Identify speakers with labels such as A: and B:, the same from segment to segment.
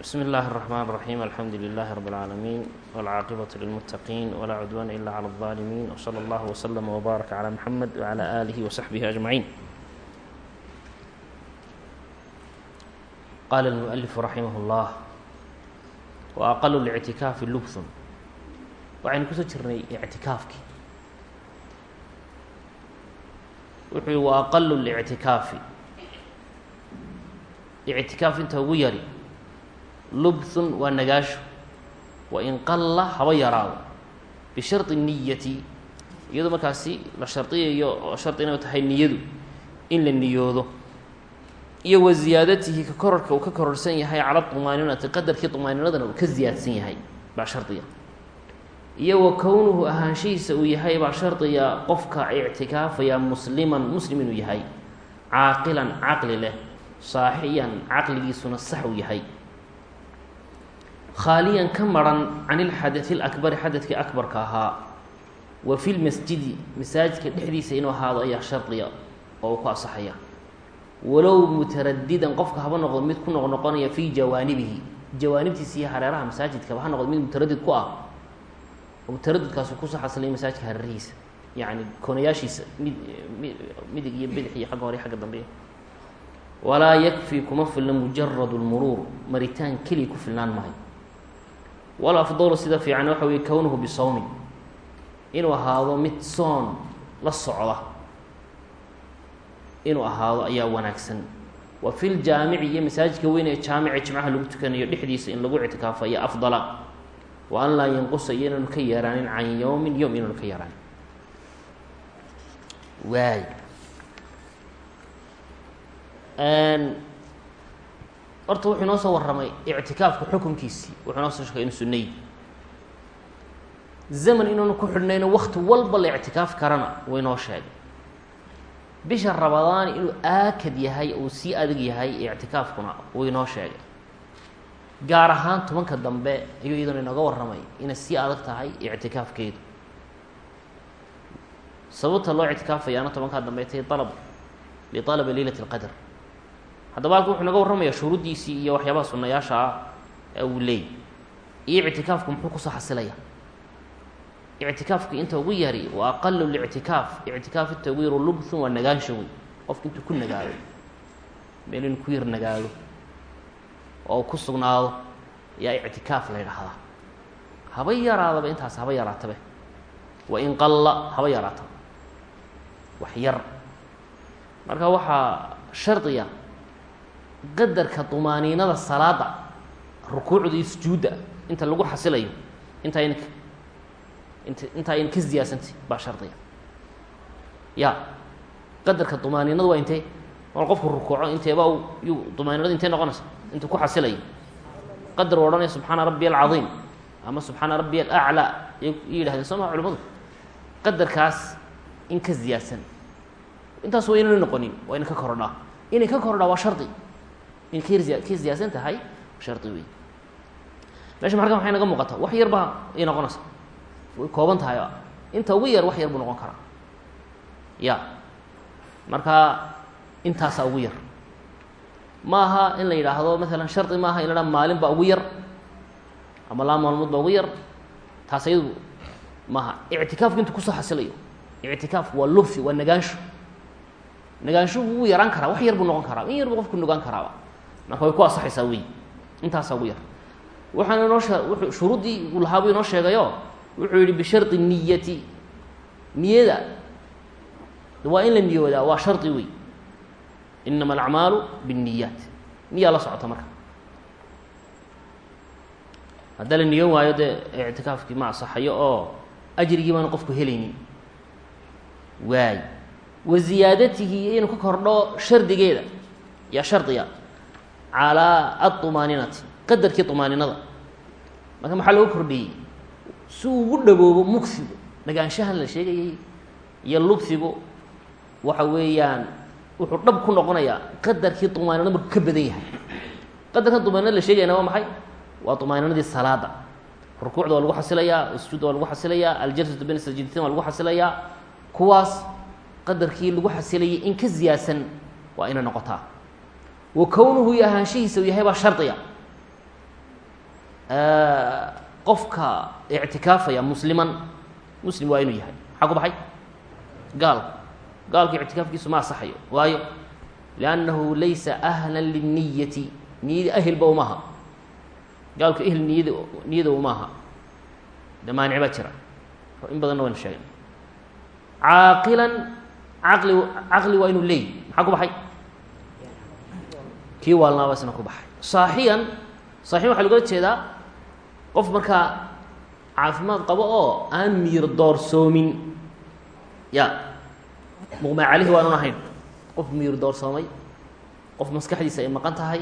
A: بsم الlh الرحمن الرحيم الحمdu لله رب العاalمين والcاaqبة للمتقين ولا cدوان إلا على الظالمين وصلى الله وسلم وbارك على محمد وعلى آله وصحبه أجمعين qال المؤلف رحimه الله وأqل الاعتikاafi lbث waxaynu kusoo jirnay اعtikaafkii wuxuu yi وأqل الاعtikaafi اعtikaaf inta ugu yari lubthun waa nagaasho wain qalla haba yaraado bishardi niyati iyadoo markaasi la shardiyayo oo shardi inay tahay niyadu in la niyoodo iyo wa ziyaadatihi ka korarka uu ka kororsan yahay cala طumaaninati qadarkii طumaaninadana uu ka ziyaadsan yahay baa shardiga iyo wa kownuhu ahaanshihiisa uu yahay baa shardiga qofka ictikaafaya musliman muslim inuu yahay caaqilan caqli leh saaxiyan caqligiisuna sax uu yahay khaaliyan ka maran can ilxadai lakbari xadadkii akbarka ahaa. Wa fi lmasjidi masaajidka dhexdiisa inuu ahaado ayaa shardiga oo ku asaxaya walow mutaradidan qofka haba noqdo mid ku noqnoqonaya fii jawaanibihi. Jawaanibtiisa iyo hareeraha masaajidkaba ha noqdo mid mutaradid ku ah. Oo mutaradidkaasu ku soo xasilay masaajidka hareerihiisa yacni koonayaashiisa mid mi midig iyo bidix iyo xagga hore xagga dambe. Walaa yakfi kuma filna mujarad lmuruur maritaan keliya ku filnaan maayo wal afdalu sida fiican waxa weye kownuhu bisawmin inuu ahaado mid soon la socda inuu ahaado ayaa wanaagsan wa fi ljaamici iyo masaajidka weyn ee jaamica jimcaha lagu tukanayo dhexdiisa in lagu ictikaafo ayaa afdala wa an laa yanqusa iyo inaanu ka yeeraanin can yowmin yowm inaanu ka yeeraanin waay horta wuxuu inoo soo warramay ictikaafka xukunkiisii wuxuu inoo soo sheegay inu sunnay zaman inuunu ku xidhnayno wakti walba la ictikaafi karana wuu inoo sheegay. Bisha rabadaan inuu aakad yahay uu sii adag yahay ictikaafkuna wuu inoo sheegay. Gaar ahaan tobanka dambe ayuu iyaduna inooga warramay inay sii adag tahay ictikaafkeedu. Sababta loo ictikaafayaana tobankaa dambe tay alab lialabi leylat اlqadr haddaba halka wuxuu naga warramayaa shuruuddiisii iyo waxyaabaha sunayaasha ah ee uu leeyay. Iyo ictikaafku muxuu ku soo xasilaya. Ictikaafku inta ugu yari wa aqalu lictikaaf. Ictikaaf inta ugu yaro lubthun waa nagaansho wey qofku intuu ku nagaado meel inuu ku yar nagaado oo ku sugnaado ayaa ictikaaf la ydhahdaa haba yaraadaba intaas haba yaraatabe. Wa in qalla haba yaraataba wax yar. Marka waxaa shardiga qadarka dumaaniinada salaada rukuucda iyo sujuudda inta lagu xasilayo intaa ynka int intaa ayna ka ziyaadsantay baa shardiga. Ya qadarka dumaaniinadu waa intee mar qofku rukuuco inteeba yu dumaaniinadu intee noqonaysa intuu ku xasilayo. Qadar u odhanaya subxaana rabbiya alcadiim ama subxaana rabbiya alaclaa y yidhahdeen soo maa culimadu qadarkaas in ka ziyaadsan intaas waa inayna noqonin waa ina ka korodhaa. Inay ka korodhaa waa shardi in ka ziyaadsan tahay shardi wey meesha markan waxay naga muuqata wax yar baa ay noqonaysa. Way kooban tahay inta ugu yar wax yar buu noqon karaa. Ya marka intaasaa ugu yar. Ma aha in la yidhaahdo maalan shardi ma aha in la dhaha maalin baa ugu yar ama laba maalmood baa ugu yar taas ayadu maaha. Ictikaafku intu ku soo xasilayo ictikaafku waa lubfi waa nagaansho. Nagaanshuhu wuu yaraan karaa wax yar buu noqon karaa in yar buu qofku nugaan karaaba marka way ku asaxaysaa wey intaasaa ugu yar. Waxaana inoo shee shuruuddii uu inoo sheegayo wuxuu yihi bishardi niyati niyada waa in la niyoodaa waa shardi wey inama alacmaalu binniyaat. Niyaa la socota marka. Haddaa la niyoon waayo dee ictikaafkii ma asaxayo oo ajrigii baanu qofku helaynin. Waay. Wa ziyaadatihi inuu ka kordho shardigeeda. Yaa shardiga calaa aطumaaninati qadarkii طumaaninada marka maxaa looga kordhiyey si uu ugu dhawoobo mugsigu nagaanshahan la sheegayay iyo lubsigu waxa weeyaan wuxuu dhab ku noqonayaa qadarkii طumaaninada markuu ka badan yahay qadarkan طumaaninada la sheegayana waa maxay waa طumaaninadii salaada rukuucda waa lagu xasilayaa sujuudda waa lagu xasilayaa aljalsatu bayn sajidatain waa lagu xasilayaa kuwaas qadarkii lagu xasilayay in ka ziyaadsan waa inay noqotaa wa kownuhu iyo ahaanshihiisa uu yahay baa shardiga. Qofka ictikaafaya musliman muslim waa inuu yahay. Maxaa ku baxay? Gaal. Gaalku ictikaafkiisu ma asaxayo waayo liannahu laysa ahlan liniyati niyadi ahilba umaha gaalku ehl niyada niyada umaaha de maanic baa jira. In badanna waynu sheegay caaqilan caqli caqli waa inuu leey. Maxaa ku baxay kii waalnaaba isna ku baxay. Saaxiyan saaxiyan waxa logala jeedaa qof markaa caafimaad qabo oo aan miir doorsoomin ya muqmaa calihi waanan ahayn. Qof miir doorsoomay qof maskaxdiisa ay maqan tahay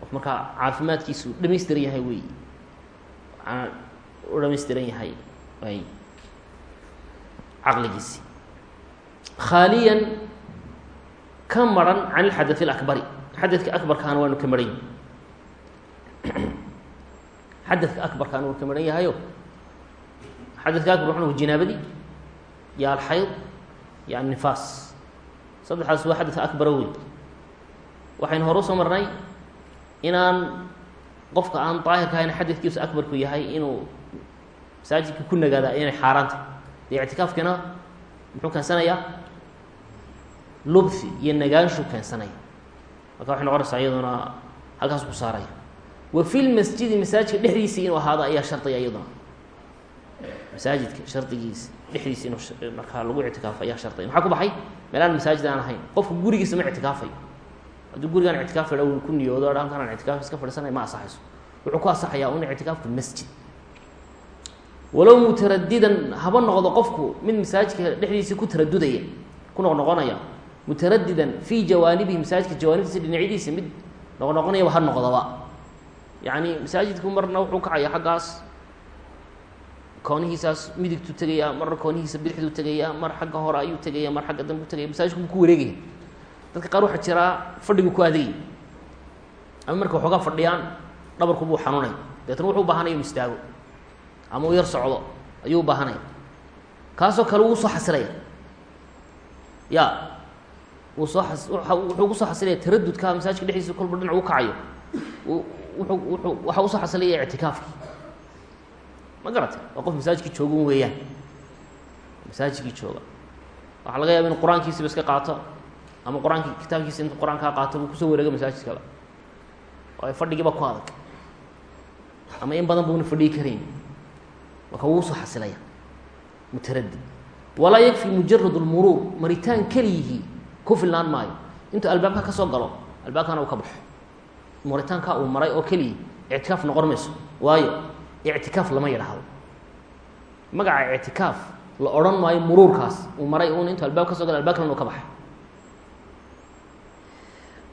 A: qof markaa caafimaadkiisu dhamaystiran yahay wey u dhamaystiran yahay ay caqligiisi. Khaaliyan ka maran can ilxadaث اlakbari xadadka akbarkaana waanu ka maran yahay. Xadadka akbarkaana waanu ka maran yahayo xadadka akbar waxanu jinaabadii iyo alxayd iyo annifaas. Saddexdaas waa xadadka akbara weyn. Waxaynu hore u soo marnay inaan qofka aan daahirka ahayn xadadkiisu akbarku yahay inuu masaajidka ku nagaada inay xaaraantay dee ictikaafkiina muxuu keensanayaa lubthi iyo nagaanshu keensanaya marka waxay noqonaysaa iyaduna halkaas ku saaraya. Wa fi lmasjidi masaajidka dhexdiisii inuu ahaado ayaa shardiga iyaduna. Masaajidka shardigiisa dhexdiisa inuu lagu ictikaafo ayaa shardiga. Maxaa ku baxay? Meelaan masaajid aan ahayn. Qofka gurigiisa ma ictikaafayo hadduu gurigaan ictikaaf fadha ku niyoodo halkaan ictikaaf iska fadhisanay ma asaxayso wuxuu ku asaxayaa un ictikaafku masjid. Walow mutaradidan haba noqdo qofku mid masaajidka dhexdiisa ku taradudaya ku noqnoqonaya mutaradidan fii jawaanibihi masaajidka jawaanibtiisa dhinacyadiisa mid noqnoqonayaba ha noqdaba. Yacni masaajidku marna wuxuu kacaya xaggaas koonihiisaas midigtuu tegaya marna koonihiisa bidixduu tegaya mar xagga hore ayuu tegaya mar xagga dambe u tegaya masaajidku buu ku wareegaya. Dadka qaar waxaa jiraa fadhigu ku adagay ama marka waxoogaa fadhiyaan dhabarku buu xanuunay. Deetna wuxuu ubaahanaya inu istaago ama uu yar socdo ayuu ubaahanaya kaasoo kale wuu soo xasilaya ya wuxuu ku soo xasilaya taradudka masaajidka dhexdiisa kolba dhinac u kacayo. Wuxuu wuxuu waxa u soo xasilaya ictikaafki ma garatay waa qof masaajidkii joogan weeyaan. Masaajidkii jooga. Waxaa laga yaaba inu qur'aankiisiba iska qaato ama qur'aanki kitaabkiisa intu qur'aankaa qaato buu ku soo wareega masaajidkaba waayo fadhigiiba ku adag. Ama in badan buuna fadhigi karayn. Marka wuu soo xasilaya. Mutaradid walaa yakfi mujarad lmuruur maritaan keliyihii ku filnaan maayo. Intuu albaabka ka soo galo albaabkana uu ka baxo. Maritaankaa uu maray oo keliyi ictikaaf noqon mayso. Waayo ictikaaf lama yidhaahdo. Magaca ictikaaf la odhan maayo muruurkaas. Uu maray un intuu albaab ka so galo albab kalena uu ka baxay.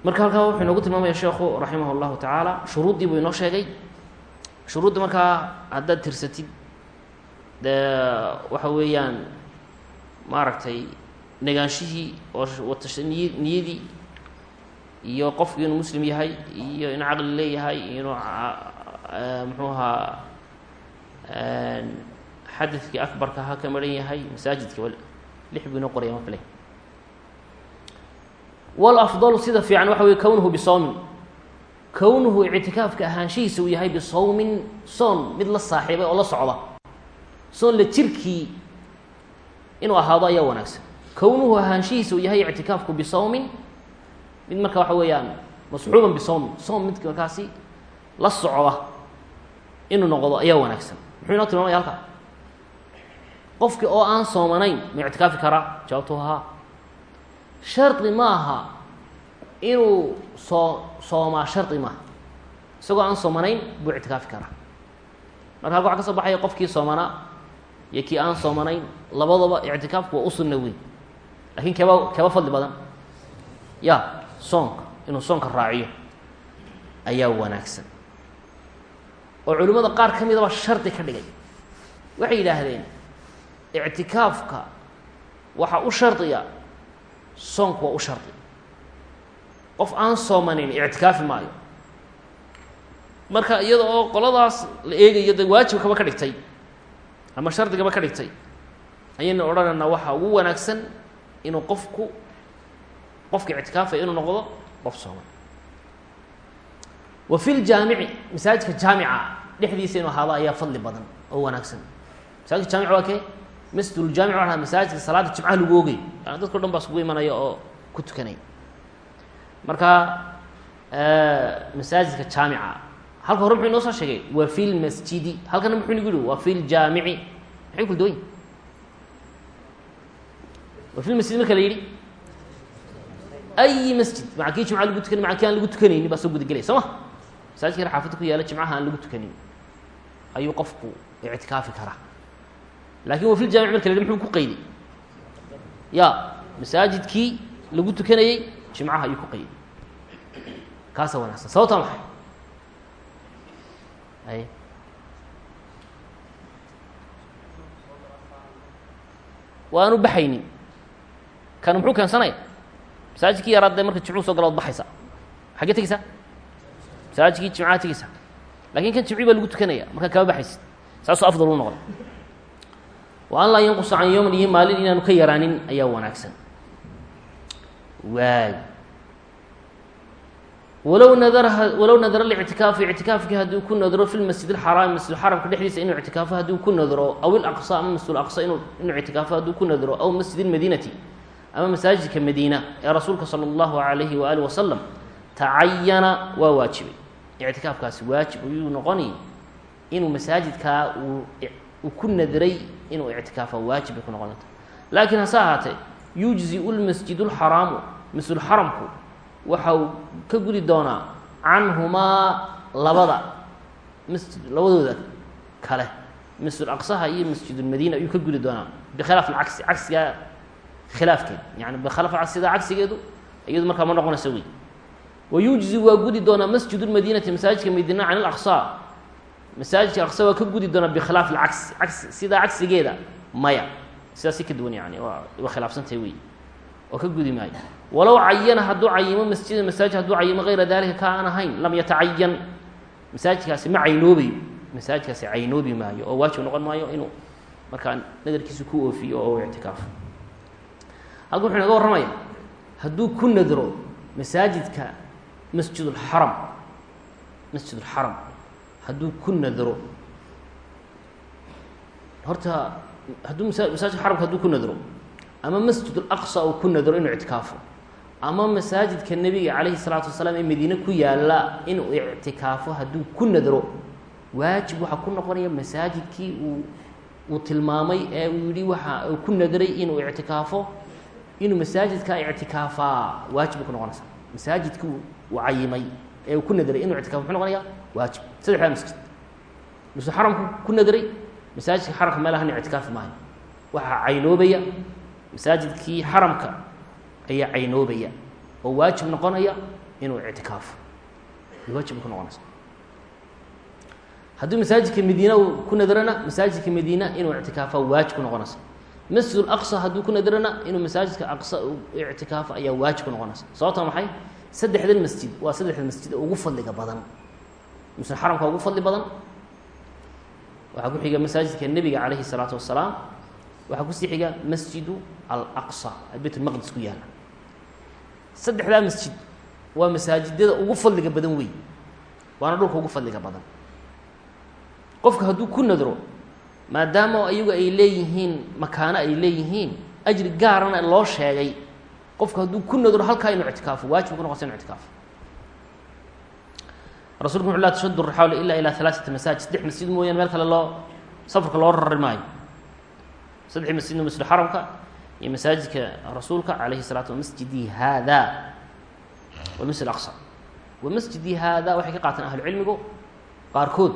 A: Marka halkaa wuxuu inoogu tilmaamaya sheekhu raximah اllahu tacaala shuruuddii buu inoo sheegay. Shuruudda markaa haddaad tirsatid waxa weeyaan maaragtay negaanshihii oo niy niyadii iyo qofku inuu muslim yahay iyo inuu caqli leeyahay inuu muxuu ahaa xadadkii akbarka ha ka maran yahay masaajidka lix buu inoo qoraya mafle wlafdalu sida fiican waxa wey kownuhu bisawmin. Kownuhu ictikaafka ahaanshihiisa uu yahay bisawmin soon mid la saaxiibay oo la socda. Soon la jirkii inuu ahaado ayaa wanaagsan kownuhu ahaanshihiisa uu yahay ictikaafku bisawmin mid marka waxa weeyaan masxuuban bisawmin soom mid markaasi la socda inuu noqdo ayaa wanaagsan muxuu inoo tilmaamaya halka qofki oo aan soomanayn ma ictikaafi karaa jawaabtu haa shardi ma aha inuu soo soomaa shardi maaha isagoo aan soomanayn buu ictikaafi karaa marka halka waxa ka soo baxaya qofkii soomanaa iyo kii aan soomanayn labadaba ictikaafku waa u sunna weyn laakiin keeba keeba fadli badan. Ya soonka inuu soonka raaciyo ayaa wanaagsan. Oo culimmada qaar ka midaba shardi ka dhigay. Waxay yidhaahdeen ictikaafka waxaa u shardiya soonku waa u shardi. Qof aan soomanayn ictikaafi maayo. Marka iyada oo qoladaas la eegayo de waajibkaba ka dhigtay ama shardigaba ka dhigtay ayaynu odhanaynaa waxaa ugu wanaagsan inuu qofku qofka ictikaafaya inuu noqdo qof sooman. Wa fi ljaamici masaajidka jaamica dhexdiisa inuu ahaado ayaa fadli badan oo wanaagsan. Masaajidka jaamic waa kee? Masjiduljaamic waa masaajidka salaada jimcaha lagu ogay yani dadko dhan baa iskugu imanaya oo ku tukanaya marka masaajidka jaamica halka hore muxuu inoo soo sheegay? Wa fi lmasjidi halkana muxuu nagu yihi wa fi ljaamici maxay kula duwan wa fi lmasjid marka la yidhi ayi masjid. Maca kii jimca lagu tukanay maca kii aan lagu tukanaynin baa soo gudagelaya soo ma? Masaajidka yar xaafadda ku yaalla jimcaha aan lagu tukanin. Ayuu qofku ictikaafi karaa. Lakin wa fi ljamic marka la yidhi muxuu ku qayday ya masaajidkii lagu tukanayey jimcaha ayuu ku qayday kaasa wanaagsan sababta maxay? Ay. Waanu baxaynin kan muxuu keensanaya masaajidkii yaraad dee marka jimcuhu so gala od baxaysa. Xaggee tegeysaa masaajidkii jimcaha tegeysaa laakiin kan jimci baa lagu tukanaya. Markaa kama baxaysid. Saasuu afdal u noqda wa an laa yanqusa can yowman maalin inaanu ka yaraanin ayaa wanaagsan. Waay walow nadara walow nadara lictikaafi ictikaafkii haddii ku nadro fi lmasjid alxaraami masjidulxaramka dhexdiisa inuu ictikaafo haddii ku nadro aw ilaqsa ama masjid aqsa inu inuu ictikaafo haddii ku nadro aw masjid lmadiinati ama masaajidka madiina ee rasuulka sala allahu alayhi waaalih wasalam tacayana waa waajibay. Ictikaafkaasi waajib ayuu noqoni inuu masaajidkaa uu ku nadray inuu ictikaafa waajib ku noqon doonta laakiin hase ahaatee yujziu lmasjid lxaraamu masjidulxaramku waxa ka gudi doonaa canhumaa labada masjid labadooda kale masjid aqsaha iyo masjidulmadiina ayuu ka gudi doonaa bikhilaaf alcagsi cagsigaa khilaafkeed. Yani bikhilaaf alcagsidaa cagsigeedu iyadu markaa ma noqonaysa wey wayujzi waa gudi doonaa masjid lmadiinati masaajidka madiina can ilaqsa masaajidka aqsa waa ka gudi doonaa bikhilaaf alcagsi cagsi sidaa cagsigeeda maya. Sidaas si ka duwan yani waa khilaafsantahay wey oo ka gudi maayo. Walow cayana hadduu cayimo masjida masaajid hadduu cayimo hayra dalika ka aan ahayn lam yatacayan masaajidkaasi ma caynoobayo masaajidkaasi caynoobi maayo oo waajib noqon maayo inuu markaa nadarkiisa ku oofiyo oo ictikaafo halkan wuxuu inaga warramaya hadduu ku nadro masaajidka masjidulxaram masjidulxaram hadduu ku nadro. Horta hadduu masa masaajidka haduu ku nadro ama masjidulaqsa uu ku nadro inuu ictikaafo ama masaajidka nebiga calayhi salaatu wasalaam ee madiine ku yaalla inuu ictikaafo hadduu ku nadro waajib waxaa ku noqonaya masaajidkii uu uu tilmaamay ee uu yihi waxa uu ku nadray inuu ictikaafo inuu masaajidkaa ictikaafaa waajib ku noqonaysaa masaajidkii uu cayimay ee uu ku nadray inuu ictikafo muxuu noqonayaa waajib. Saddexdaa masjid. Masjid xaramku ku nadray masaajidka xaramka meelahan ictikaafi maayo waxaa caynoobaya masaajidkii xaramka ayaa caynoobaya oo waajib noqonaya inuu ictikaafo waajib ku noqonaysaa haddii masaajidka madiina ku nadrana masaajidka madiina inuu ictikaafaa waajib ku noqonaysa masjid aqsa hadduu ku nadrana inuu masaajidka aqsa ictikaafo ayaa waajib ku noqonaysa. Sababta maxay? Saddexdan masjid waa saddexda masjid ugu fadliga badan. Masjid xaramka ugu fadli badan. Waxaa ku xiga masaajidka nebiga calayhi الsalaatu wasalaam waxaa ku sii xiga masjidu alaqsa beyt lmaqdis ku yaalla saddexdaa masjid waa masaajidada ugu fadliga badan wey waana dhulka ugu fadliga badan. Qofka hadduu ku nadro maadaama ayagu ay leeyihiin makaano ay leeyihiin ajri gaarana loo sheegay qofka hadduu ku nadro halkaa inuu ictikaafo waajib ku noqonsa inu ictikaafo rasulku wuxu la tashadu rixaawla ila ilaa alaaثata masaajid saddex masjid mooyaan meel kale loo safarka loo rari maayo saddex masjidna masjid xaramka iyo masaajidka rasuulka calayhi الsalatu masjidi hada wamasjid aqsa wamasjidi hada waxay ka qaateen ahlucilmigu qaarkood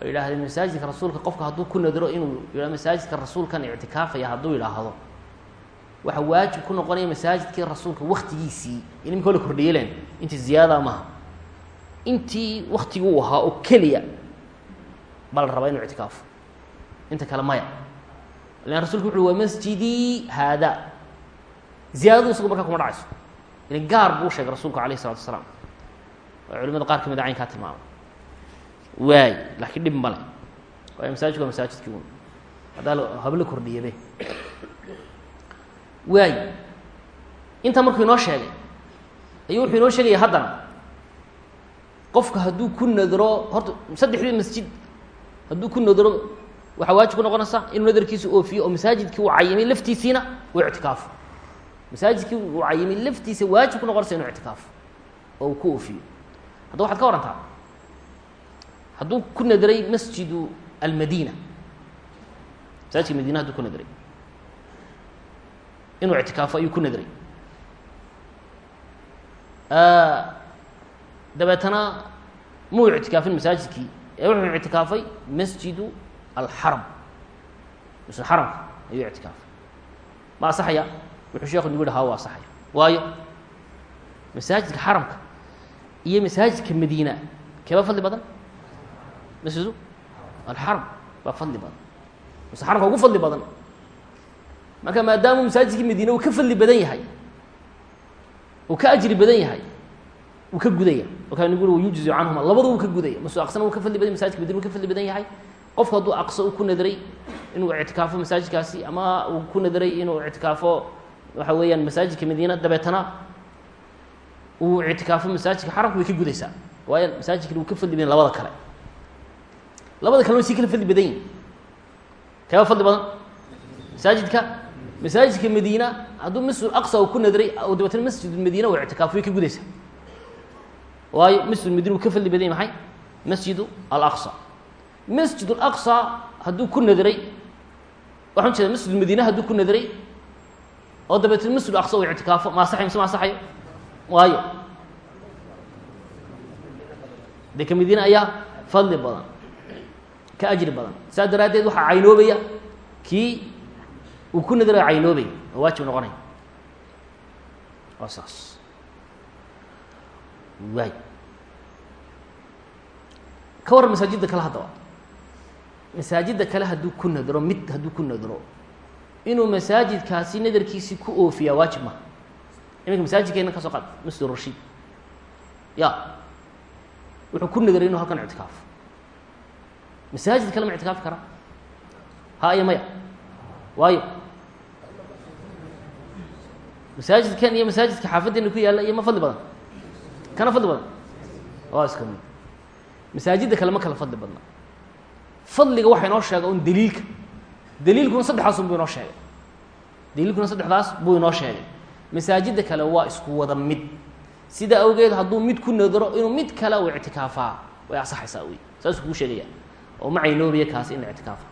A: oo yidhaahdeen masaajidka rasuulka qofka hadduu ku nadro inuu yidhah masaajidka rasuulkan ictikaafaya hadduu yidhaahdo. Waxa waajib ku noqonaya masaajidkii rasuulka waktigiisii in imika la kordhiyeleen. Intii ziyaada maaha intii waktigii uu ahaa oo keliya baa la rabaa inuu ictikaafo inta kale maya. Lan rasulku wuxu waa masjidii haada. Ziyaadadu isagu markaa kuma dhacayso. Ilan gaar buu sheegay rasuulku alayh isalatu wasalaam culimada qaar ka mid a caynkaa tilmaamay waay laakiin dhib male waayo masaajidku waa masaajidkii un haddaa habla kordhiyabe waay. Intaa markuu inoo sheegay ayuu wuxuu inoo sheegaya haddana qofka hadduu ku nadro horta saddexdii masjid hadduu ku nadro waxaa waajib ku noqonaysaa inuu nadarkiisa oofiyo oo masaajidkii uu cayimay laftiisiina uu ictikaafo masaajidkii uu cayimay laftiisa waajib ku noqonaysa inuu ictikaafo oo uu ku oofiyo. Hadda waxaad ka warantaa hadduu ku nadray masjidu almadina. Masaajidka madiina hadduu ku nadray. Inuu ictikaafo ayuu ku nadray. Dabeetana muu ictikaafin masaajidkii? Ee wuxuu ictikaafay masjidu alxaram masjid xaramka ayuu ictikaafay. Ma asaxaya? Wuxuu sheekhu nagu yihi ha u asaxaya. Waayo masaajidka xaramka iyo masaajidka madiina keeba fadli badan masjidu alxaram baa fadli badan. Masjid xaramka ugu fadli badan. Marka maadaamuu masaajidkii madiina uu ka fadli badan yahay uu ka ajri badan yahay wuu ka gudaya. Markaa nagu ui wayujzi canhuma labada wuu ka gudaya. Masjid aqsana wuu ka fadli badan masaajidka madina wuu ka fadli badan yahay qofku hadduu aqso uu ku nadray inuu ictikaafo masaajidkaasi ama uu ku nadray inuu ictikaafo waxa weeyaan masaajidka madiina dabeetana uu ictikaafo masaajidka xaramka way ka gudaysaa. Waayo masaajidkan wuu ka fadli badan labada kale labada kale way sii kala fadli badan yihiin keeba fadli badan. Masaajidka masaajidka madiina hadduu masjid aqsa uu ku nadray oo dabeetana masjid madiina uu ictikaafo way ka gudaysaa. Waayo masjid madina uu ka fadli badan yahy maxay? Masjidu alaqsa. Masjid alaqsa hadduu ku nadray waxaan jeeda masjid madiina hadduu ku nadray oo dabeetana masjid aqsa uu ictikaafo ma asaxay mise ma asaxayo waayo. Dee ka madiine ayaa fadli badan ka ajri badan. Saas daraaddeed waxaa caynoobaya kii uu ku nadray caynoobaya oo waajib noqonaya waa saas. Waay. Ka warran masaajidda kale haddaba masaajidda kale hadduu ku nadro mid hadduu ku nadro inuu masaajidkaasi nadarkiisii ku oofiyaa waajib maha iminka masaajidkeena ka soo qaad masjid rashiid. Ya wuxuu ku nadray inuu halkan ictikaafo masaajid kale ma ictikaafi karaa ha iyo maya. Waayo. Masaajidkan iyo masaajidka xaafaddeena ku yaalla iyo ma fadli badan? Kana fadli badan? Waa iska mid. Masaajidda kale ma kala fadli badna. Fadliga waxa inoo sheega un daliilka. Daliilkuna saddexdaas buu inoo sheegay. Daliilkuna saddexdaas buu inoo sheegay. Masaajidda kale waa isku wada mid. Sida awgeed hadduu mid ku nadro inuu mid kale uu ictikaafaa way asaxaysaa wey saasuu kuu sheegaya oo ma caynoobiya kaasi in ictikaafa.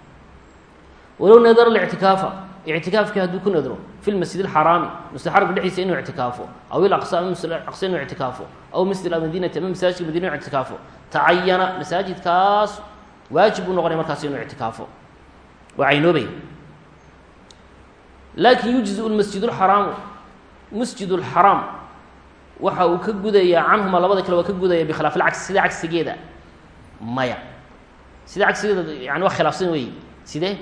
A: Walow nadara lictikaafa ictikaafkii hadduu ku nadro fi lmasjid alxaraami masjid xaramka dhexdiisa inuu ictikaafo aw ilaqsa aqsa inuu ictikaafo aw masjid almadinati ama masaajidka madina inuu ictikaafo tacayana masaajidkaas waajib uu noqonaya markaas inuu ictikaafo. Waa caynoobaya laakin yujziu lmasjid lxaraamu masjid اlxaraam waxa uu ka gudayaa canhuma labada kale waa ka gudaya bikhilaaf alcagsi sida cagsigeeda maya sida cagsigeeda yani waa khilaafsan weeye sidee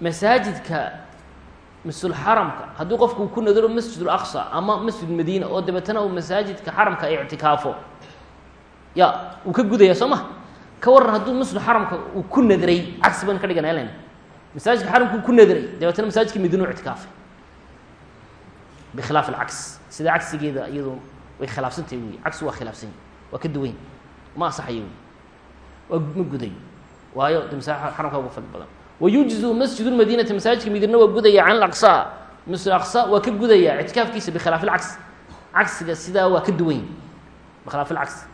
A: masaajidka masjidulxaramka haddii qofku ku nadaro masjid ulaqsa ama masjid madiina oo dabeetana uu masaajidka xaramka ictikaafo ya uu ka gudaya soo ka waran hadduu masjid xaramka uu ku nadray cagsi ka dhigana len masaajidka xaramka uu ku nadray dabeetana masaajidka madiina u ictikaafay. Bikhilaaf alcags sida cagsigeeda iyadu way khilaafsantahay wey cagsi waa khilaafsanya waa ka duwany ma asaxayo wey ma gudayo waayo masaa xaramka uga fadli badan. Wayujzu masjid lmadinati masaajidka madiina waa gudaya can masjid aqsa waa ka gudaya ictikaafkiisa bikhilaaf alcags cagsiga sidaa waa ka duwany bikhilaaf alcags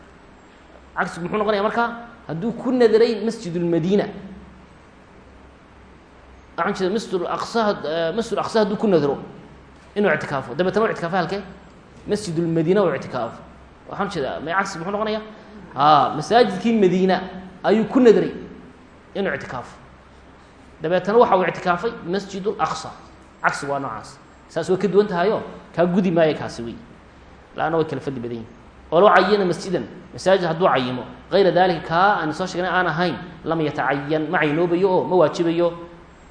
A: cagsigu muxuu noqonaya marka hadduu ku nadaray masjid lmadina waxaan jeeda masjid aqsa masjid aqsa hadduu ku nadro inuu ictikaafo. Dabeetana u ictikaafo halkee? Masjid lmadiina u ictikaafo. Waxaan jeeda ma cagsi muxuu noqonaya a masaajidkii madiina ayuu ku nadray inuu ictikaafo. Dabeetana waxa uu ictikaafay masjid laqsa cagsi waa noocaas. Saas way ka duwan tahayo kaa gudi maayo kaasi wey laanna way kala badan yihiin walow cayana masjidan. Masaajid hadduu cayimo. Kayra dalika kaa aan soo sheegnay aan ahayn lam yatacayan ma caynoobayo oo ma waajibayo.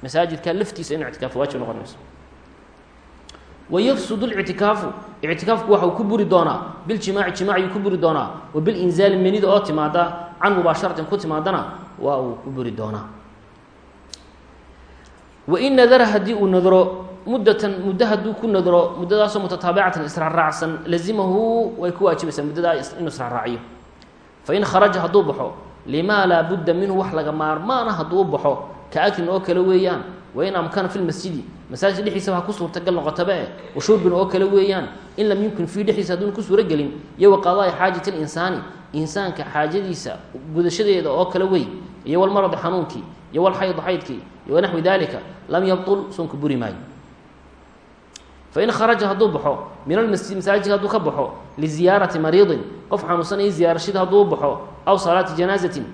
A: Masaajidka laftiisa inu ictikaafo waajib noqon mayso. Wayafsud اlictikaafu ictikaafku waxa uu ku buri doonaa. Biljimaaci jimaac ayuu ku buri doonaa. Wa bilinzaali menida oo timaada can mubaasharatin ku timaadana waa uu ku buri doonaa wain nadara haddii uu nadro muddatan muddo hadduu ku nadro muddadaasoo mutataabicatan israaraacsan lazimahu way ku waajibaysaa muddadaa inuu israaraaciyo fain kharaja hadduu baxo limaa laa budda minhu wax laga maarmaana hadduu u baxo ka aklin oo kale weeyaan. Wain amkana fi lmasjidi masaajid dhexdiisaba ha ku suurtagal noqotaba e washurbin oo kale weeyaan. In lam yumkin fii dhexdiisa hadduuna ku suuro gelin iyo wa qadaai xaajati linsaani insaanka xaajadiisa gudashadeeda oo kale wey iyo walmaradi xanuunkii iyo walxayd xaydkii iyo wanaxwi dalika lam yabtul soonka buri maayo. Fain kharaja hadduu baxo min almasjid masaajidka hadduu ka baxo liziyaarati mariidin qof xanuunsanaya ziyaarashada hadduu u baxo aw salaati janaazatin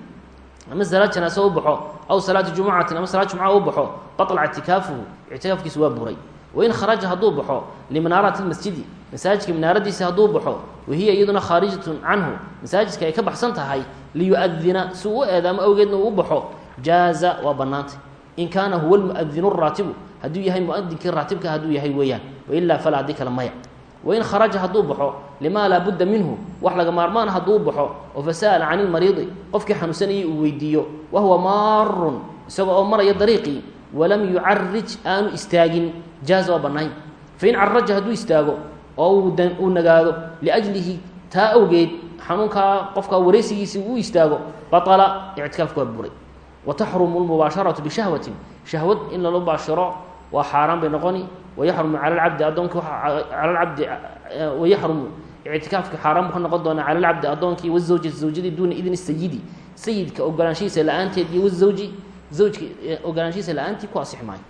A: ama salaad janaasa u baxo aw salaati jumucatin ama salaad jumca u baxo baطla ictikaafuhu ictikaafkiisu waa buray wain kharaja hadduu baxo liminaarati lmasjidi masaajidka minaaradiisa hadduu baxo wahiya iyaduna khaarijatun canhu masaajidka ay ka baxsan tahay liyuadina si uu u eedaamo awgeedna uu u baxo jaaza waa bannaantay in kaana huwa lmuadinu raatibu hadduu yahay muadinkii raatibka hadduu yahay weeyaan wailaa falaa haddii kale maya wain kharaja hadduu baxo limaa laa budda minhu wax laga maarmaan hadduu baxo oo fasa'ala can ilmariidi qofkii xanuunsanayay uu weydiiyo wahuwa maarun isagoo oo maraya dariiqii walam yucarij aanu istaagin jaaza waa bannayn fain caraja hadduu istaago oo uu nagaado liajlihi taa awgeed xanuunkaa qofkaa wareysigiisii uu istaago baطala ictikaafku waa buray wa taxrumu lmubaasharatu bishahwatin shahwad in lala baashiro waa xaaraan bay noqoni. Wayaxrumu cala lcabdi addoonki cala lcabdi wayaxrumu ictikaafki xaaraan buu ka noqon doonaa cala lcabdi addoonkii wazawjati zawjadii duuna idni sayidi. Sayidka ogolaanshihiisa la'aanteed iyo wazawji zawjka ogolaanshihiisa la'aantii ku asix maayo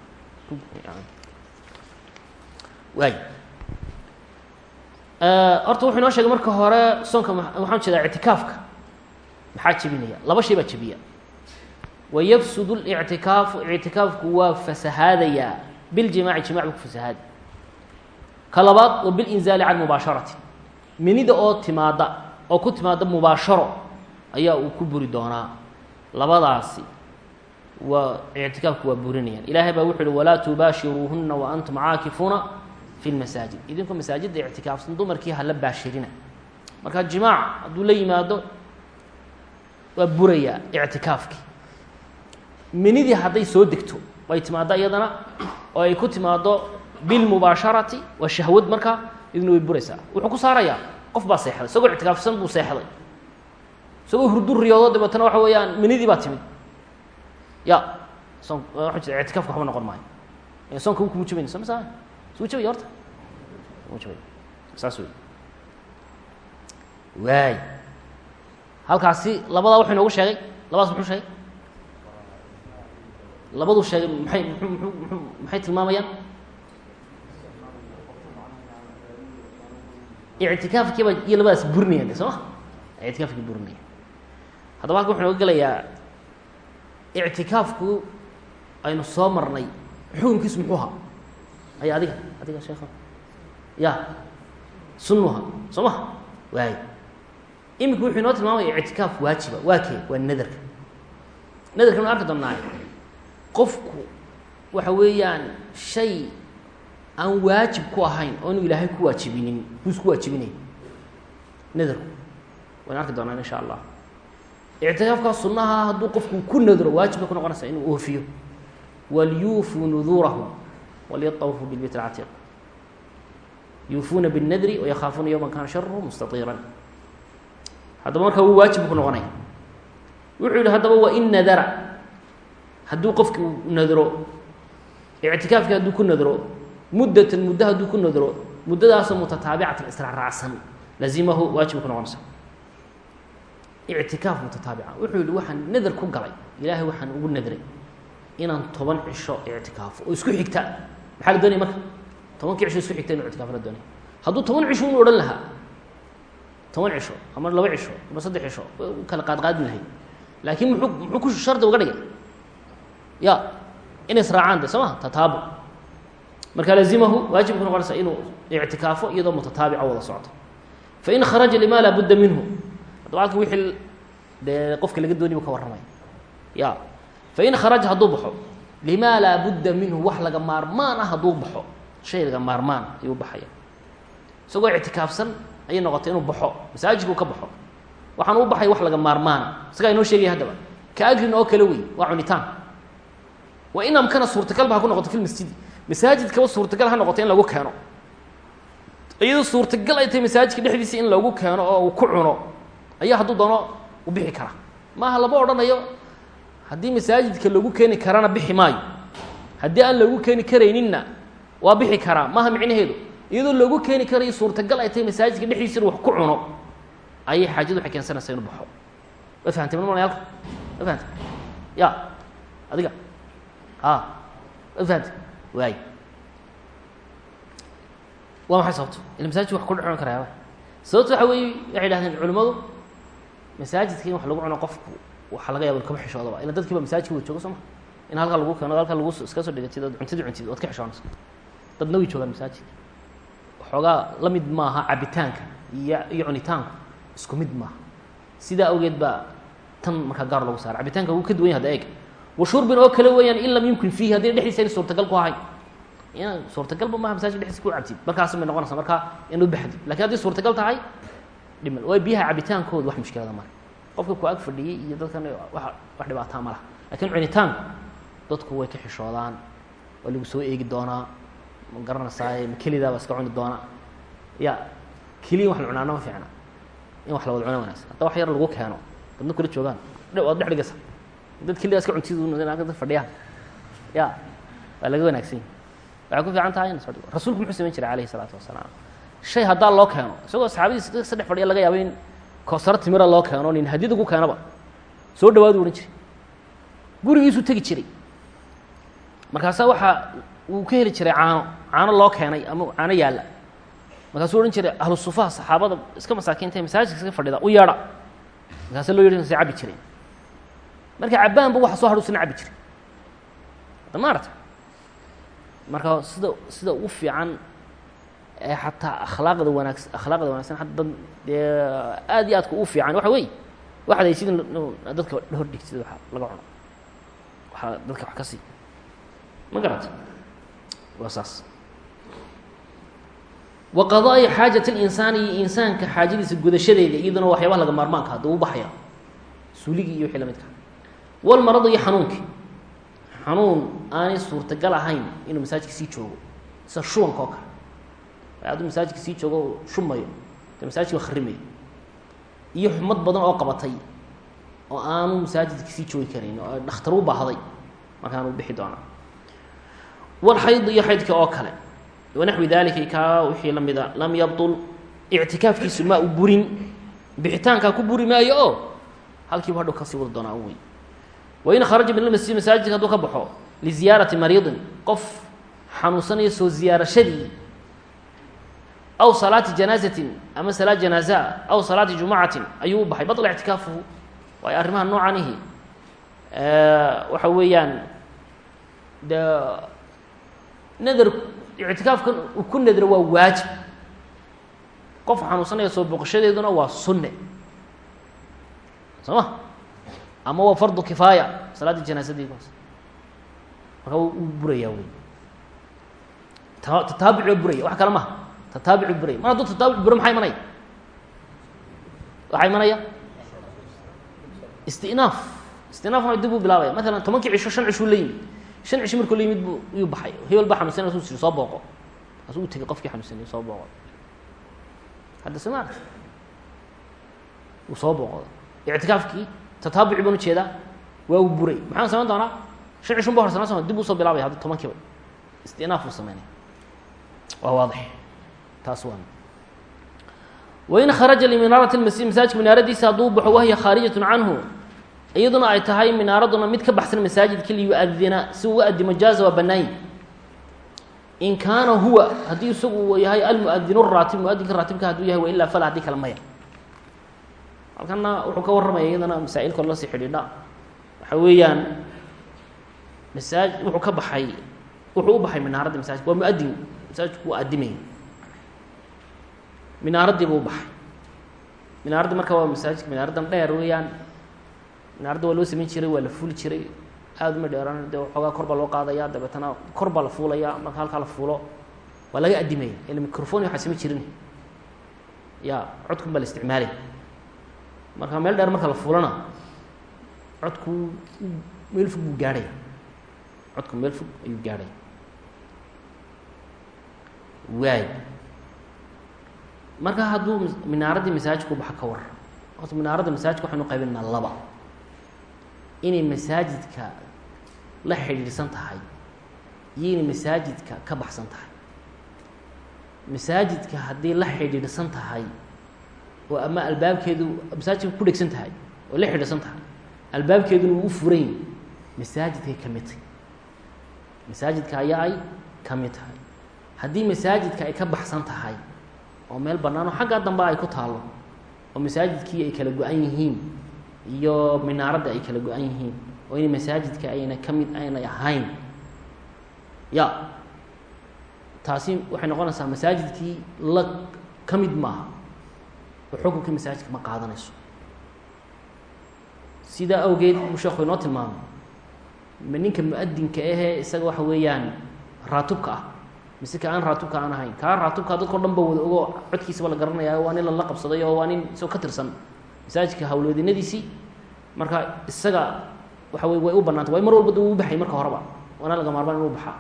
A: waay horta wuxuu inoo sheegay marka hore soonka waxaan jeedaa ictikaafka. Maxaa jebinaya? Laba shay baa jebiya wayafsud اlictikaafu ictikaafku waa fasahaadayaa biljimaaci jimac buu ku fasahaada ka labaad wa bilinzaali can mubaasharati. Minida oo timaada oo ku timaada mubaasharo ayaa uu ku buri doonaa. Labadaasi waa ictikaafku waa burinayaan ilaahay baa wuxu uhi walaa tubaashiruuhuna wa antum caakifuuna fi lmasaajid idinkoo masaajidda ictikaafsan dumarkii hala baashirina marka jimaac hadduu la yimaado waa burayaa ictikaafkii minidii hadday soo degto way timaado iyadana oo ay ku timaado bilmubaasharati waa shahwad markaa idina way buraysaa wuxuu ku saarayaa qof baa seexday isagoo ictikaafsan buu seexday isagoo hurdu riyoodo dabeetana waxa weeyaan minidii baa timid ya jira ictikaafka waxba noqon maayo soonka wuu kuma jabayna soo masaa suu jabaya horta mu jabaya saas wey waay halkaasi labadaa wuxuu inoogu sheegay labadaas muxuu sheegay labaduu sheegay mxuu mxuu maxay tilmaamayaan ictikaafkiiba iyo labadaas burinayaan de soo ma ictikaafkii burinaya haddaba halka wuxu nooga gelayaa ictikaafku aynu soo marnay xukunkiisu muxuu ahaa aya adiga adiga sheekh ya sunuha soo ma waay imika wuxuu inoo tilmaamaya ictikaaf waajiba waa kee waa nadarka. Nadarka nu arki doonaaye qofku waxa weeyaan shay aan waajib ku ahayn oo inu ilaahay ku waajibinin buu isku waajibinaya nadarku. Waynu arki doonaan insha allah. Ictikaafkaa sunaha hadduu qofku ku nadro waajib bay ku noqonaysaa inuu oofiyo. Walyuufuu nuduurahum walyatawafuu bilbeyt alcatiiq yuufuuna biاnnadri wayakaafuuna yowma kana sharuhu mustaiiran haddaba markaa wuu waajib ku noqonaya wuxuu yihi haddaba wain nadara hadduu qofki uu nadro ictikaafkii hadduu ku nadro muddatan muddo hadduu ku nadro muddadaasoo mutataabicatan israacraacsan lazimahu waajib ku noqonaysa ictikaaf mutataabica wuxuu yihi waxaan nadar ku galay ilaahay waxaan ugu nadray inaan toban cisho ictikaafo oo isku xigta maxaa la doonaya marka tobankii cisho isku xigta inu ictikaafo la doonaya hadduu toban cisho unu odhan lahaa toban cisho ama laba cisho ama saddex cisho kala qaadqaadmi lahayd laakiin muxuu muxuu ku shardi uga dhigay ya inay israacaan de soo ma tataabo marka lazimahu waajib ku noqonaysa inuu ictikaafo iyadoo mutataabica wada socdo fain kharaja lima laa budda minhu haddaba wixii dee qofka laga dooniy bu ka warramaya ya fain kharaja hadduu baxo lima laa budda minhu wax laga maarmaan ah hadduu baxo shay laga maarmaan ayuu baxaya isagoo ictikaafsan ayay noqotay inuu baxo masaajidka u ka baxo waxaan u baxay wax laga maarmaana isagaa inoo sheegaya haddaba ka agrin oo kale wey waa cunitaan waa in amkana suurtagalba ha ku noqoto fi lmasjidi masaajidkaba suurtagal ha noqoto in lagu keeno iyadoo suurtagal ay tahay masaajidka dhexdiisa in lagu keeno oo uu ku cuno ayaa hadduu doono u bixi maaha lama odhanayo haddii masaajidka lagu keeni karana bixi maayo. Haddii aan lagu keeni karayninna waa bixi karaa. Maaha micnaheedu? Iyadoo lagu keeni karayo suurtagal ay tahay masaajidka dhexdiisa inu wax ku cuno ayay xaajadu waxay keensanaysaa inu baxo. Wa fahamtay malmayaalka ma fahamtay? Ya adiga. A ma fahamtay? Waay. Waa maxay sababto ila wax ku cuni karayaaba sababto waxa weeye waxay idhahdeen culimmadu masaajidka in wax lagu cuno qofku waxaa laga yaba kama xishoodaba. Ila dadkiiba masaajidka wada jooga soo ma? In halkaa lagu keeno halkaa lagu iska soo dhigatid ood cuntidii cuntid ood ka xishoonayso dadna way joogaan masaajidka waxoogaa la mid maaha cabitaanka iyo iyo cunitaanku isku mid maaha. Sidaa awgeed baa tan markaa gaar lagu saara cabitaanka wuu ka duwan yahay hadda eeg. Wa shurbin oo kale weeyaan in lam yumkin fiihi haddii dhexdiisa ayna suurtagal ku ahayn. Inaan suurtagalba maaha masaajidka dhexdiisa ku cabtid. Markaas may noqonaysa markaa in u baxdid laakiin haddii suurtagal tahay dhiman. Waayo biyaha cabitaankooda wax mushkilada male qofka ku ag fadhiyey iyo dadkan wa wax dhibaataa ma laha. Lakin cunitaanku dadku way ka xishoodaan waa lagu soo eegi doonaa ma garanaysaay ma kelidaaba iska cuni doona. Ya keliya wax la cunaana ma fiicna. In wax la wada cuna wanaagsan. Hadda wax yar lagu keeno dadna kula joogaan. Waad dhex dhigaysa. Dad kelidaa iska cuntid dad fadhiyaan. Ya waa laga wanaagsan yahi waxay ku fiican tahay in rasuulku muxuu samayn jiray alayhi isalaatu wasalaam. Shay haddaa loo keeno isagoo saxaabadiisa saddex fadhiya laga yaaba in koosaro timira loo keeno nin hadiyad ugu keenaba. Soo dhawaadu odhan jiray. Gurigiisuu tegi jiray. Markaasaa waxaa uu ka heli jiray caano. Caano loo keenay ama caano yaalla. Markaasuu odhan jiray ahlu sufaha saxaabada iska masaakiinta masaajidka iska fadhida u yeedha. Markaasa loo yedhi say cabi jireen marka cabbaanba waxa soo hadhuusana cabi jiray. Maarata marka sida sida ugu fiican xataa akhlaaqda wanaagsa akhlaaqda wanagsan hadda dad dee aad iyo aadka ugu fiican waxa wey waxaad haysid in dadka hor dhigtid waxa laga cuno. Waxaa dadka wax ka sii. Ma garata waa saas. Wa qadaa'i xaajat اlinsaani iyo insaanka xaajadiisa gudashadeeda iyaduna waxyaabaha laga maarmaanka hadduu u baxaya suuligii iyo wixii lamidka walmarad iyo xanuunkii xanuun aanay suurtagal ahayn inuu masaajidka sii joogo sida shubanka oo kale hadduu masaajidka sii joogo shumayo. Dee masaajidka iyo xumad badan oo qabatay oo aanu masaajidka sii joogi karayn oo dhakhtar u baahday markaanuu bixi doonaa. Walxayd iyo xaydka oo kale. Wanaxwi dalika kaa wixii la lam yabtul ictikaafkiisu ma u burin. Bixitaankaa ku buri maayo oo halkiibu hadhow ka sii wada doonaa wey wain kharaja min almasjid masaajidka hadduu ka baxo liziyaarati mariidin qof xanuunsanaya soo ziyaarashadii aw salaati janaazatin ama salaad janaaza aw salaati jumucatin ayuu u baxay baطla ictikaafuhu waayo arrimaha noocanihi waxa weeyaan de nadar ictikaafkan uu ku nadro waa waajib qof xanuunsanaya soo boqoshadeeduna waa sunne soo ma ama waa fardu kifaaya salaaddii janaasadii marka wuu burayaa wey ta tataabucoo buraya wax kale maha tataabucu buraya mar hadduu tataabuc buro maxaa imanaya waxaa imanaya istinaaf istinaafna dib uu bilaabaya. Maalan tobankii cisho shan cishuu la yimid. Shan cisho markuu la yimid bu yuu baxay. Hebel baa xanuunsanaya su soo booqo. Kaasuu u tegay qofkii xanuunsanayay soo booqo. Hadda soo maarta soo booqdo ictikaafkii tataabuci baan u jeedaa. Waa uu buray. Maxaan samayn doonaa? Shan cishun ba horsanaa soma dib uu soo bilaabaya hadda tobankiiba istinaaf uu sameynaya waa waadix taas waa wain kharaja liminaarati masaajidka minaaradiisa hadduu baxo wahiya khaarijatu canhu. Iyaduna ay tahay minaaraduna mid ka baxsan masaajidka liyuadina si uga adimo jaaza waa banaany in kaana huwa haddii isagu yahay almuadinu raatib muadinka raatibka hadduu yahay wailaa fala haddii kale halkana wuxuu ka warramaya iyadana masaa-il kale la sii waxa weeyaan masaaj wuxuu ka baxay wuxuu baxay minaaradda masaajidka waa muadin masaajidku waa adimay minaaraddii buu baxay. Minaaraddi marka waa masaajidka minaaraddan dheer weeyaan. Minaaradda waa loo samayn jiray waa la fuuli jiray. Aada uma dheeraan dee waxoogaa kor baa loo qaadaya dabeetana kor baa la fuulaya marka halkaa la fuulo. Waa laga adimaya ila microfoni waxaa samayn jirin. Ya codkun baa la isticmaalay. Marka meel dheer marka la fuulana codku meel fog buu gaadhaya codku meel fog ayuu gaadhaya waay marka hadduu minaaraddii masaajidku baxa ka war horta minaaradda masaajidka waxaynu qaybinaa laba. Inay masaajidka la xidhiidhsan tahay iyo inay masaajidka ka baxsan tahay. Masaajidka haddii la xidhiidhsan tahay oo ama albaabkeedu masaajidka ku dhegsan tahay oo la xidhiidhsan tahay albaabkeeduna uu u furayn masaajidkay ka mid tahay. Masaajidka ayaa ay ka mid tahay. Haddii masaajidka ay ka baxsan tahay oo meel bannaan oo xaggaa dambe ay ku taallo oo masaajidkii ay kala go-an yihiin iyo minaaradda ay kala go-an yihiin oo inay masaajidka ayna ka mid aynay ahayn. Ya taasi waxay noqonaysaa masaajidkii la ka mid maaha oo xukunkii masaajidka ma qaadanayso. Sidaa awgeed buu sheekhu inoo tilmaamay ma ninka mu'adinka ahee isaga waxa weeyaan raatubka ah mise ka aan raatubka aan ahayn. Kaa raatubka dadka o dhan wada ogo codkiisaba la garanaya waa nin lala qabsaday oo waa nin isagoo ka tirsan. Masaajidka hawlweedinadiisii marka isaga waxa wey way u banaantay way mar walba da uu baxay marka horeba. Waana laga maarmaan inuu baxa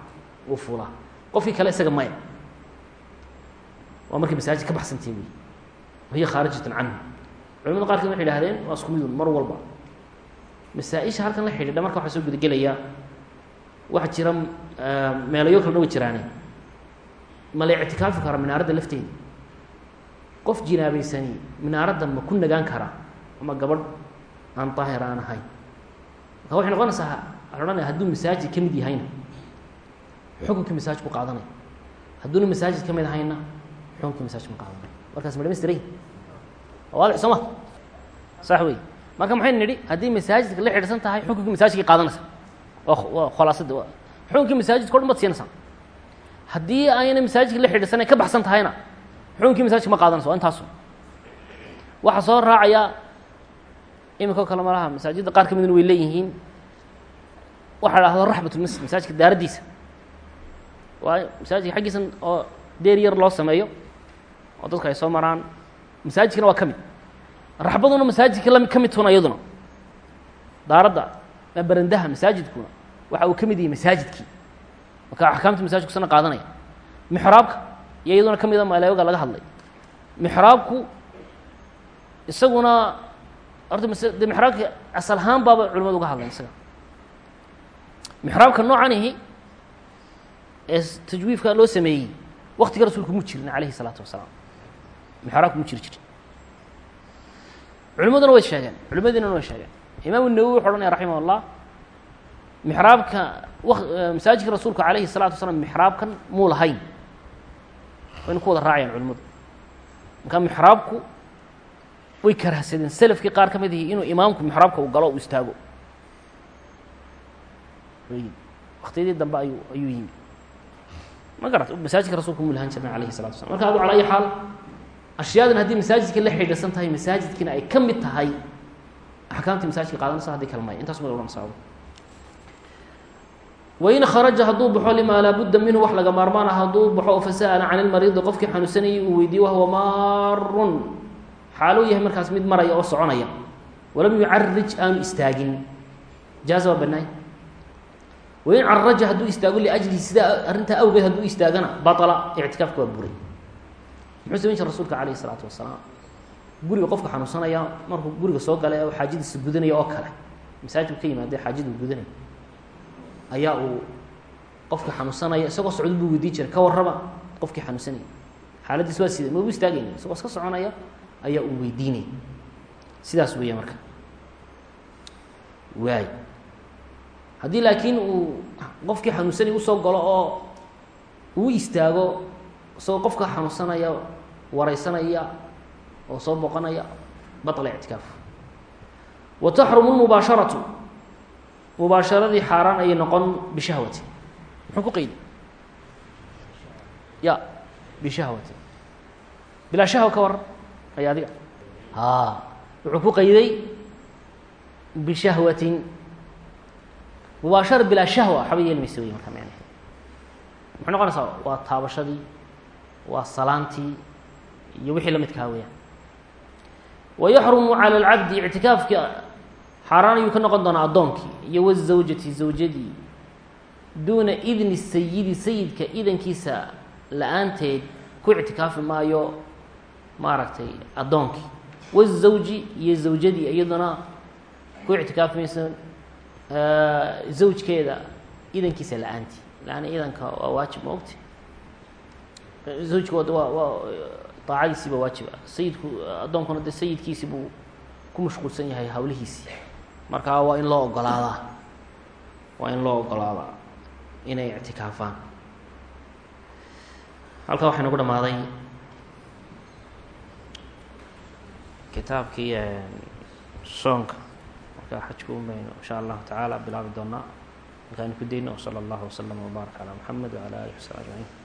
A: uu fuulaa qofkii kale isaga maya. Waa markay masaajid ka baxsantay wey wahiya khaarijatan canhu. Culamada qaarkeed waxay ihahdeen waa isku midun mar walba. Masaa-isha halkan la xidhiidha marka waxaa soo gudagelaya waxaa jira meelayo kala dhawa jiraane ma la ictikaafi kara minaaradda lafteeda. Qof jinaabeysani minaaradda ma ku nagaan karaa ama gabadh aan daahir aan ahayn marka waxay noqonaysaa waxaa odhanaya hadduu masaajid ka mid yahayna xukunkii masaajid ku qaadanaya hadduuna masaajid ka mid ahayna xukunkii masaajid ma qaadanaya markaas ma dhamaystiray? Waa waadix soo ma? Sax wey marka maxaynu nidhi haddii masaajidka la xidhsan tahay xukunkii masaajidkay qaadanaysa. Waa waa khulaasada waa xukunkii masaajidka o dhan siinaysaa haddii ayna masaajidka la xidhiidhsanay ka baxsan tahayna xukunkii masaajidka ma qaadanayso waa intaasu. Waxaa soo raacaya iminka kale malaha masaajidda qaar ka midna way leeyihiin. Waxaa dhahdo raxbatulmasjid masaajidka daaraddiisa waa masaajidka xaggiisan oo deer yar loo sameeyo oo dadku ay soo maraan masaajidkana waa ka mid. Raxbaduna masaajidka lami ka mid tuna iyaduna. Daaradda barandaha masaajidkuna waxa uu ka mid yahay masaajidkii marka axkaamta masaajidku sana qaadanaya mixraabka iyo iyaduna ka mida maleoga laga hadlay mixraabku isaguna horta mas de mixraabka asal ahaan baaba culimadu uga hadlayn isaga mixraabka noocanihi ee tajwiifka loo sameeyey waktiga rasuulku mu jirin alayhi الsalaatu wasalaam mixraabku mu jiri jirin culimaduna way sheegeen culimadiinana way sheegeen imaam nawowi wuxu ohanaya raximah اllah mixraabka masaajidka rasuulku alayhi الsalaatu wasalaam mixraabkan muu lahayn wayna ku wada raacayaan culimadu marka mixraabku way karahsadeen selafkii qaar ka mid ihi inuu imaamku mixraabka uu galo u istaago waktiyadii dambe ayuu ayuu yimi ma garat masaajidka rasulka mu lahan jirna alayhi الsalatu waslam marka adu ala ayi xaal ashyaadan haddii masaajidka la xidhiidhsan tahay masaajidkiina ay ka mid tahay axkaamtii masaajidka qaadanaysa hadii kale maya intaas ma odhanaysa wain kharaja hadduu baxo limaa laabudda minhu wax laga maarmaan ah hadduu baxo fasa'ala can ilmariidi qofkii xanuunsanayay uu weydiiye wahuwa maarun xaaluu yahay markaas mid maraya oo soconaya walam yucarij aanu istaagin jaaza waa banaay wain caraja hadduu istaago liajlihi sidaa arrintaa awgeed hadduu istaagana baala ictikaafka waa buray muxuu samayn jir rasuulka calayh isalaatu wasalaam guriga qofka xanuunsanaya markuu guriga soo galay oo xaajadiisa gudanaya oo kale masaajid ka yimaadee xaajaduu ayaa uu qofka xanuunsanaya isagoo socdo buu weydiin jiray ka warraba qofkii xanuunsanaya. Xaaladiis waa sida mabu istaagayna isagoo iska soconaya ayaa uu weydiinaya sidaas weeya marka. Waay. Haddii laakiin uu qofkii xanuunsanaya u soo galo oo uu istaago isagoo qofka xanuunsanaya wareysanaya oo soo boqonaya baطla ictikaaf. Wa taxrumu lmubaasharatu mubaasharadii xaaraan ayay noqon bishahwati. Muxuu ku qeyday ya bishahwati. Bilaa shahwa ka waran ay adiga. A wuxuu ku qayday bishahwatin. Mubaashara bilaa shahwa waxba yeeli maysa wey marka mn muxuu noqonaysaa waa taabashadii waa iyo wixii la midkaha weyaan wa yaxrumu calى اlcabdi ictikaafki xaaraan ayuu ka noqon doonaa addoonkii iyo wazawjati zawjadii. Duuna idni sayidi sayidka idankiisa la'aanteed ku ictikaafi maayo maaragtay addoonkii wazawji iyo zawjadii iyaduna ku ictikaafi mayso zawjkeeda idankiisa la'aantii. La'aan idanka waa waajib ma ogti? Zawjka waa waa daacadiisiiba waajiba. Sayidku addoonkuna dee sayidkiisi buu ku mashquulsan yahay hawlihiisii markaa waa in loo ogolaadaa waa in loo ogolaadaa inay ictikaafaan. Halkaa waxaa nagu dhamaaday kitaabkii soonka. Markaa xajku un baynu insha allahu tacaala bilaabi doonaa halkaaynu ku dayno wsala allahu waslama wbaarak calaa muxamed wcala alih wasabi ajmaciin